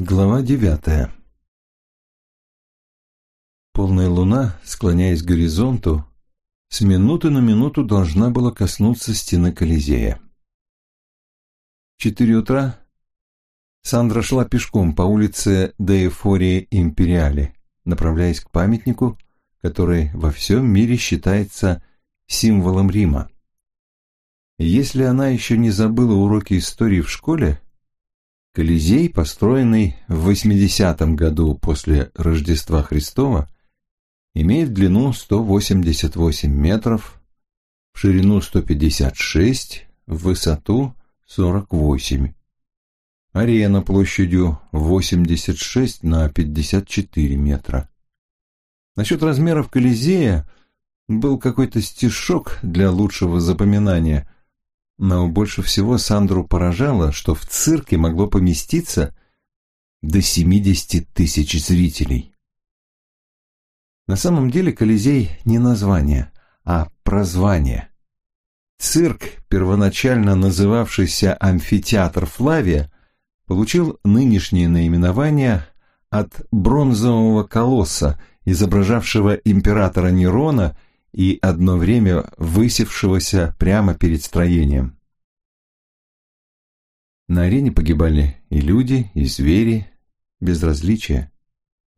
Глава девятая Полная луна, склоняясь к горизонту, с минуты на минуту должна была коснуться стены Колизея. Четыре утра Сандра шла пешком по улице Деэфории Империале, направляясь к памятнику, который во всем мире считается символом Рима. Если она еще не забыла уроки истории в школе, Колизей, построенный в 80-м году после Рождества Христова, имеет длину 188 метров, в ширину 156, в высоту 48. Арена площадью 86 на 54 метра. Насчет размеров Колизея был какой-то стишок для лучшего запоминания – но больше всего Сандру поражало, что в цирке могло поместиться до 70 тысяч зрителей. На самом деле Колизей не название, а прозвание. Цирк, первоначально называвшийся амфитеатр Флавия, получил нынешнее наименование от бронзового колосса, изображавшего императора Нерона и одно время высевшегося прямо перед строением. На арене погибали и люди, и звери, без различия.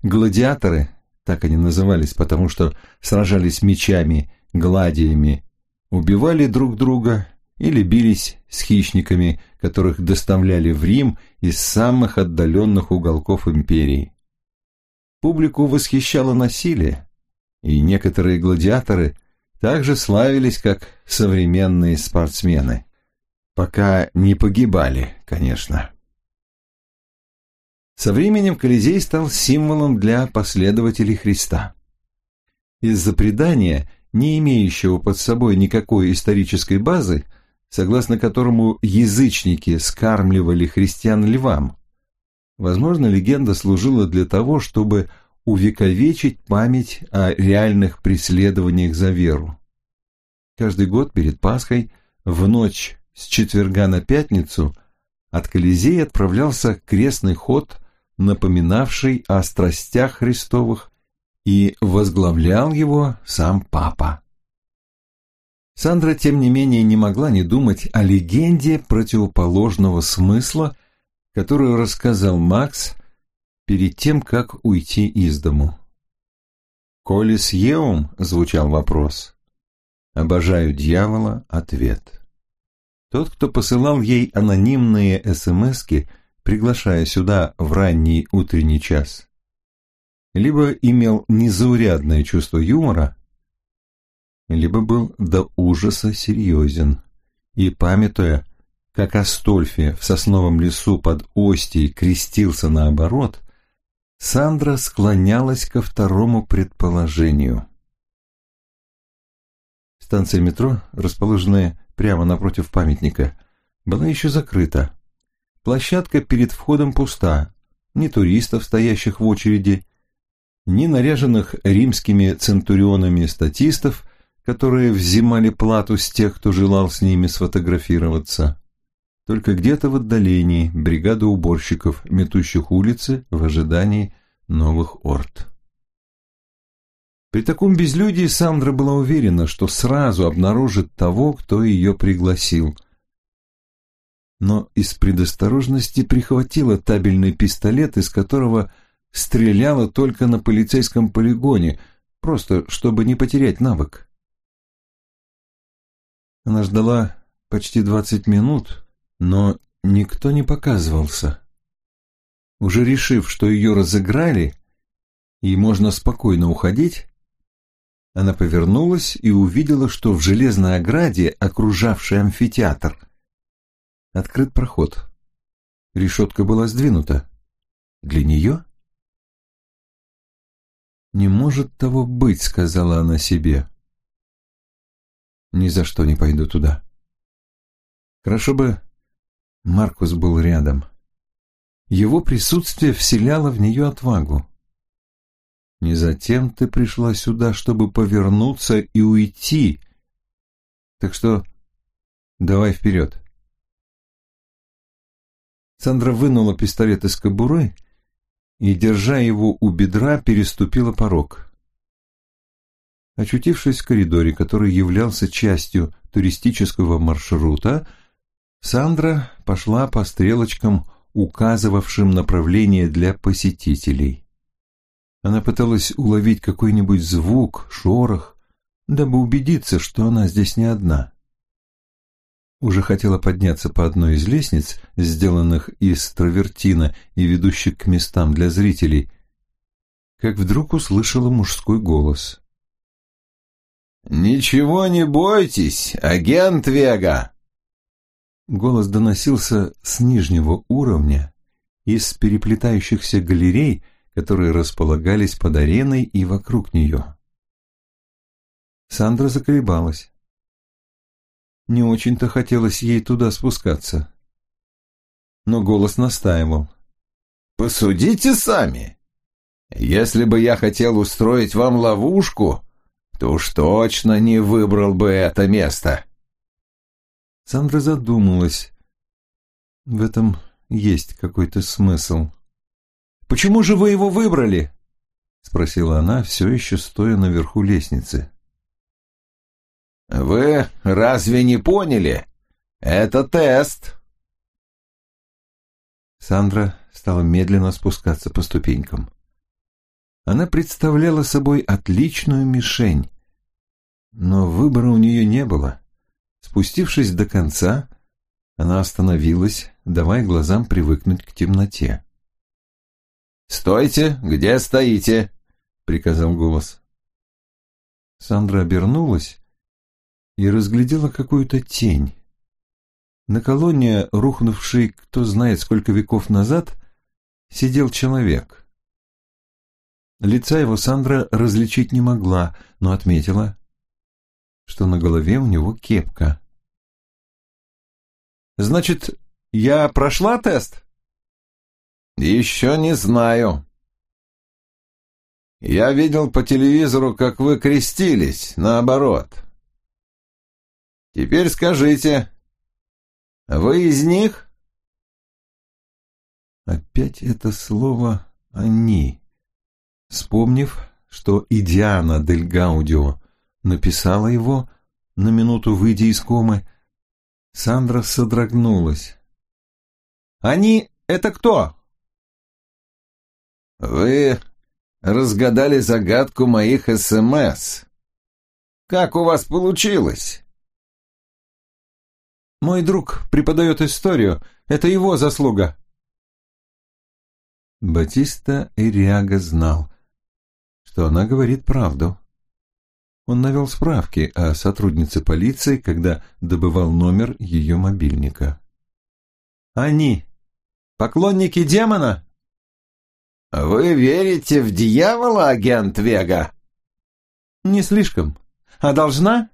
Гладиаторы, так они назывались, потому что сражались мечами, гладиями, убивали друг друга или бились с хищниками, которых доставляли в Рим из самых отдаленных уголков империи. Публику восхищало насилие, и некоторые гладиаторы также славились как современные спортсмены. Пока не погибали, конечно. Со временем Колизей стал символом для последователей Христа. Из-за предания, не имеющего под собой никакой исторической базы, согласно которому язычники скармливали христиан львам, возможно, легенда служила для того, чтобы увековечить память о реальных преследованиях за веру. Каждый год перед Пасхой, в ночь с четверга на пятницу, от Колизея отправлялся крестный ход, напоминавший о страстях Христовых, и возглавлял его сам папа. Сандра, тем не менее, не могла не думать о легенде противоположного смысла, которую рассказал Макс перед тем, как уйти из дому. «Колис Еум?» — звучал вопрос. «Обожаю дьявола» — ответ. Тот, кто посылал ей анонимные СМСки, приглашая сюда в ранний утренний час, либо имел незаурядное чувство юмора, либо был до ужаса серьезен и, памятуя, как Астольфи в сосновом лесу под Остией крестился наоборот, Сандра склонялась ко второму предположению. Станция метро, расположенная прямо напротив памятника, была еще закрыта. Площадка перед входом пуста, ни туристов, стоящих в очереди, ни наряженных римскими центурионами статистов, которые взимали плату с тех, кто желал с ними сфотографироваться. Только где-то в отдалении бригада уборщиков, метущих улицы в ожидании новых орд. При таком безлюдии Сандра была уверена, что сразу обнаружит того, кто ее пригласил. Но из предосторожности прихватила табельный пистолет, из которого стреляла только на полицейском полигоне, просто чтобы не потерять навык. Она ждала почти двадцать минут, но никто не показывался. Уже решив, что ее разыграли, и можно спокойно уходить, она повернулась и увидела, что в железной ограде, окружавшей амфитеатр, открыт проход. Решетка была сдвинута. Для нее? «Не может того быть», — сказала она себе. «Ни за что не пойду туда». Хорошо бы Маркус был рядом. Его присутствие вселяло в нее отвагу. Не затем ты пришла сюда, чтобы повернуться и уйти. Так что давай вперед. Сандра вынула пистолет из кобуры и, держа его у бедра, переступила порог. Очутившись в коридоре, который являлся частью туристического маршрута, Сандра пошла по стрелочкам, указывавшим направление для посетителей. Она пыталась уловить какой-нибудь звук, шорох, дабы убедиться, что она здесь не одна. Уже хотела подняться по одной из лестниц, сделанных из травертина и ведущих к местам для зрителей, как вдруг услышала мужской голос. «Ничего не бойтесь, агент Вега!» Голос доносился с нижнего уровня, из переплетающихся галерей, которые располагались под ареной и вокруг нее. Сандра заколебалась. Не очень-то хотелось ей туда спускаться. Но голос настаивал. «Посудите сами. Если бы я хотел устроить вам ловушку, то уж точно не выбрал бы это место». Сандра задумалась. В этом есть какой-то смысл. «Почему же вы его выбрали?» — спросила она, все еще стоя наверху лестницы. «Вы разве не поняли? Это тест!» Сандра стала медленно спускаться по ступенькам. Она представляла собой отличную мишень, но выбора у нее не было. Спустившись до конца, она остановилась, давая глазам привыкнуть к темноте. «Стойте, где стоите!» — приказал голос. Сандра обернулась и разглядела какую-то тень. На колонне, рухнувшей кто знает сколько веков назад, сидел человек. Лица его Сандра различить не могла, но отметила, что на голове у него кепка. «Значит, я прошла тест?» «Еще не знаю», я видел по телевизору, как вы крестились, наоборот. Теперь скажите, вы из них? Опять это слово «они». Вспомнив, что и Диана Дель Гаудио написала его, на минуту выйдя из комы, Сандра содрогнулась. «Они — это кто?» «Вы разгадали загадку моих СМС. Как у вас получилось?» Мой друг преподает историю. Это его заслуга. Батиста Эриага знал, что она говорит правду. Он навел справки о сотруднице полиции, когда добывал номер ее мобильника. «Они поклонники демона?» «Вы верите в дьявола, агент Вега?» «Не слишком. А должна?»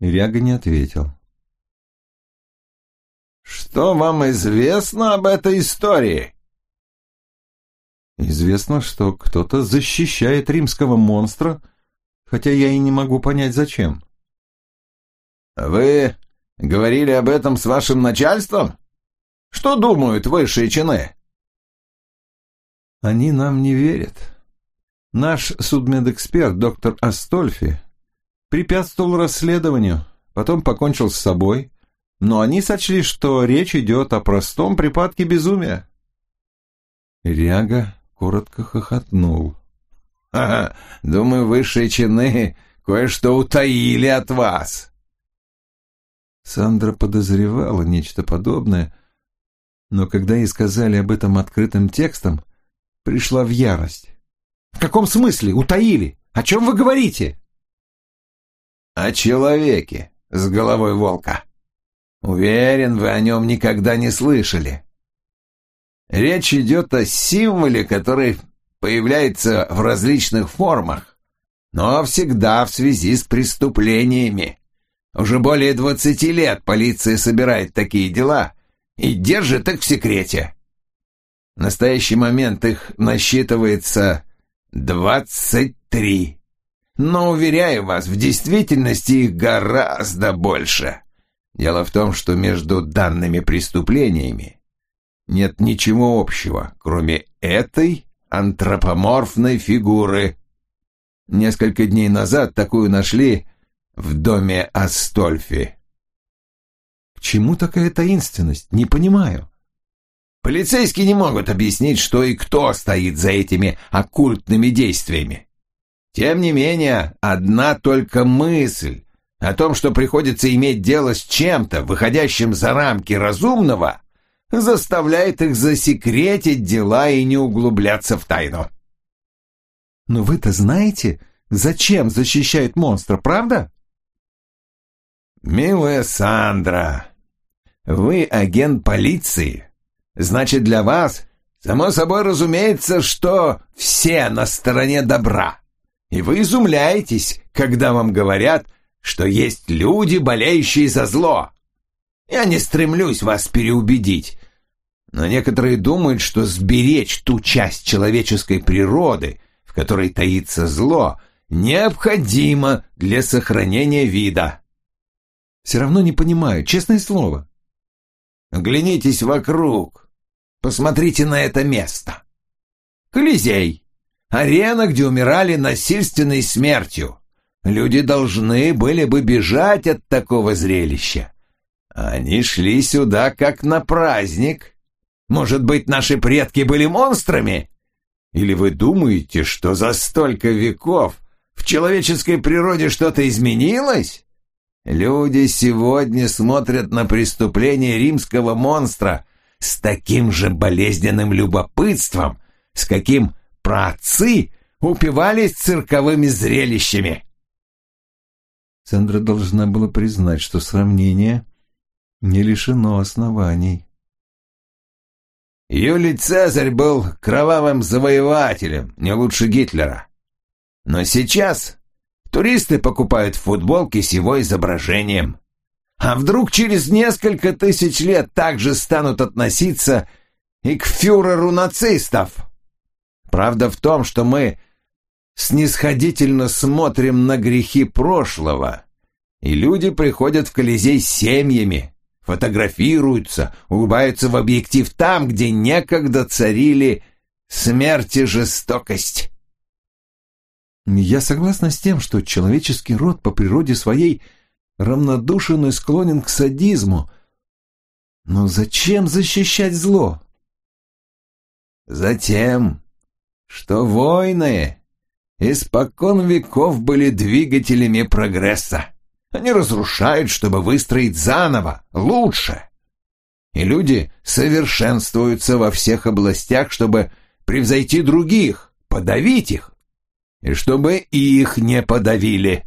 Ряга не ответил. Что вам известно об этой истории? Известно, что кто-то защищает римского монстра, хотя я и не могу понять, зачем. Вы говорили об этом с вашим начальством? Что думают высшие чины? Они нам не верят. Наш судмедэксперт, доктор Астольфи, препятствовал расследованию, потом покончил с собой, но они сочли, что речь идет о простом припадке безумия. Ряга коротко хохотнул. «Ха думаю, высшие чины кое-что утаили от вас». Сандра подозревала нечто подобное, но когда ей сказали об этом открытым текстом, пришла в ярость. «В каком смысле? Утаили? О чем вы говорите?» «О человеке с головой волка», Уверен, вы о нем никогда не слышали. Речь идет о символе, который появляется в различных формах, но всегда в связи с преступлениями. Уже более двадцати лет полиция собирает такие дела и держит их в секрете. В настоящий момент их насчитывается двадцать три. Но, уверяю вас, в действительности их гораздо больше. Дело в том, что между данными преступлениями нет ничего общего, кроме этой антропоморфной фигуры. Несколько дней назад такую нашли в доме Астольфи. К чему такая таинственность? Не понимаю. Полицейские не могут объяснить, что и кто стоит за этими оккультными действиями. Тем не менее, одна только мысль о том, что приходится иметь дело с чем-то, выходящим за рамки разумного, заставляет их засекретить дела и не углубляться в тайну. Но вы-то знаете, зачем защищают монстра, правда? Милая Сандра, вы агент полиции. Значит, для вас, само собой разумеется, что все на стороне добра. И вы изумляетесь, когда вам говорят, что есть люди, болеющие за зло. Я не стремлюсь вас переубедить, но некоторые думают, что сберечь ту часть человеческой природы, в которой таится зло, необходимо для сохранения вида. Все равно не понимаю, честное слово. Глянитесь вокруг, посмотрите на это место. Колизей. Арена, где умирали насильственной смертью. Люди должны были бы бежать от такого зрелища. Они шли сюда как на праздник. Может быть, наши предки были монстрами? Или вы думаете, что за столько веков в человеческой природе что-то изменилось? Люди сегодня смотрят на преступление римского монстра с таким же болезненным любопытством, с каким праотцы упивались цирковыми зрелищами. Сандра должна была признать, что сравнение не лишено оснований. Юлий Цезарь был кровавым завоевателем, не лучше Гитлера. Но сейчас туристы покупают футболки с его изображением. А вдруг через несколько тысяч лет также станут относиться и к фюреру нацистов? Правда в том, что мы снисходительно смотрим на грехи прошлого, и люди приходят в Колизей семьями, фотографируются, улыбаются в объектив там, где некогда царили смерть и жестокость. Я согласна с тем, что человеческий род по природе своей равнодушен и склонен к садизму. Но зачем защищать зло? Затем, что войны испокон веков были двигателями прогресса. Они разрушают, чтобы выстроить заново, лучше. И люди совершенствуются во всех областях, чтобы превзойти других, подавить их, и чтобы их не подавили.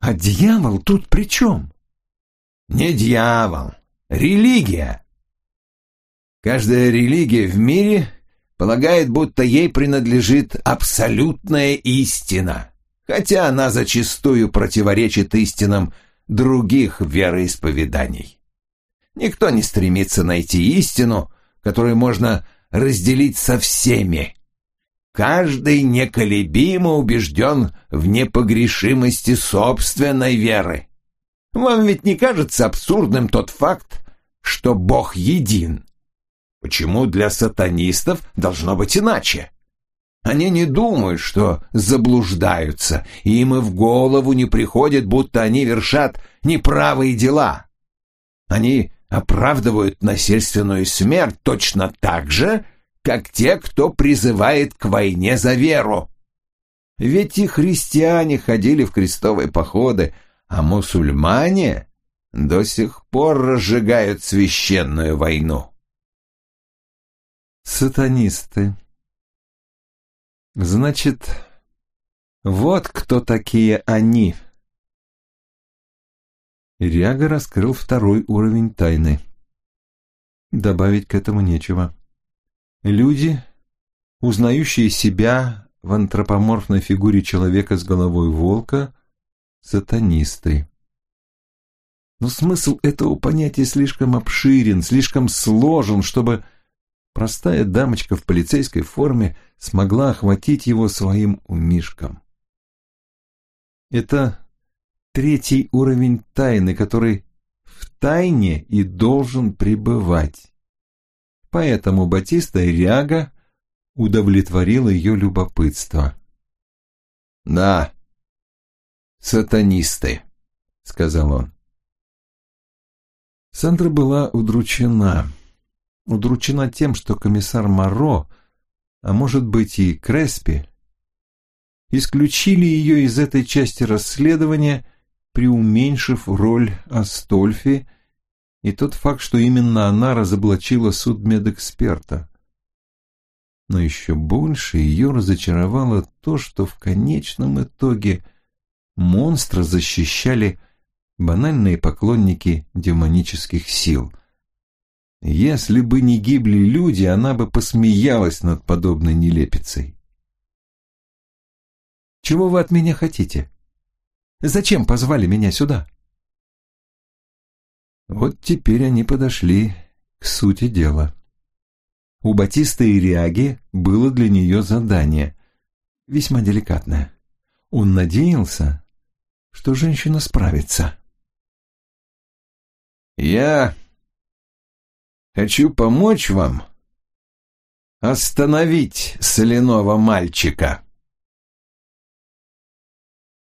А дьявол тут при чем? Не дьявол, религия. Каждая религия в мире полагает, будто ей принадлежит абсолютная истина, хотя она зачастую противоречит истинам других вероисповеданий. Никто не стремится найти истину, которую можно разделить со всеми. Каждый неколебимо убежден в непогрешимости собственной веры. Вам ведь не кажется абсурдным тот факт, что Бог един? Почему для сатанистов должно быть иначе? Они не думают, что заблуждаются, и им и в голову не приходит, будто они вершат неправые дела. Они оправдывают насильственную смерть точно так же, как те, кто призывает к войне за веру. Ведь и христиане ходили в крестовые походы, а мусульмане до сих пор разжигают священную войну. Сатанисты. Значит, вот кто такие они. Ряга раскрыл второй уровень тайны. Добавить к этому нечего. Люди, узнающие себя в антропоморфной фигуре человека с головой волка, сатанисты. Но смысл этого понятия слишком обширен, слишком сложен, чтобы простая дамочка в полицейской форме смогла охватить его своим умишком. Это третий уровень тайны, который в тайне и должен пребывать. поэтому Батиста Ряга удовлетворила ее любопытство. «Да, сатанисты», — сказал он. Сандра была удручена. Удручена тем, что комиссар Моро, а может быть и Креспи, исключили ее из этой части расследования, преуменьшив роль Астольфи и тот факт, что именно она разоблачила судмедэксперта. Но еще больше ее разочаровало то, что в конечном итоге монстра защищали банальные поклонники демонических сил. Если бы не гибли люди, она бы посмеялась над подобной нелепицей. «Чего вы от меня хотите? Зачем позвали меня сюда?» Вот теперь они подошли к сути дела. У Батиста и Риаги было для нее задание, весьма деликатное. Он надеялся, что женщина справится. «Я хочу помочь вам остановить соляного мальчика»,